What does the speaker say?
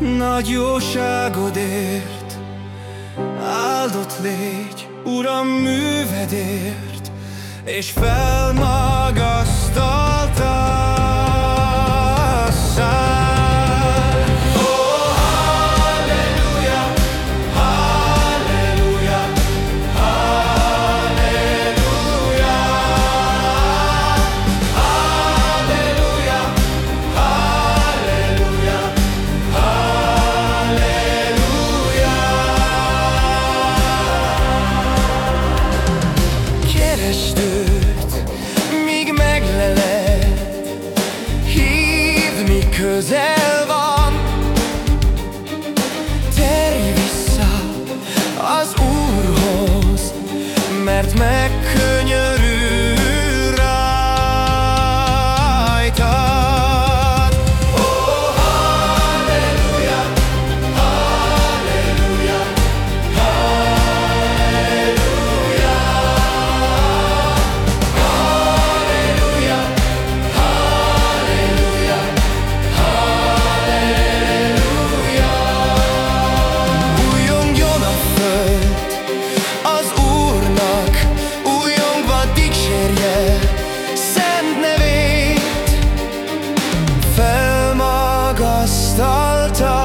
nagy jóságodért, áldott légy, Uram, művedért, és felmagasztaltasz. all the time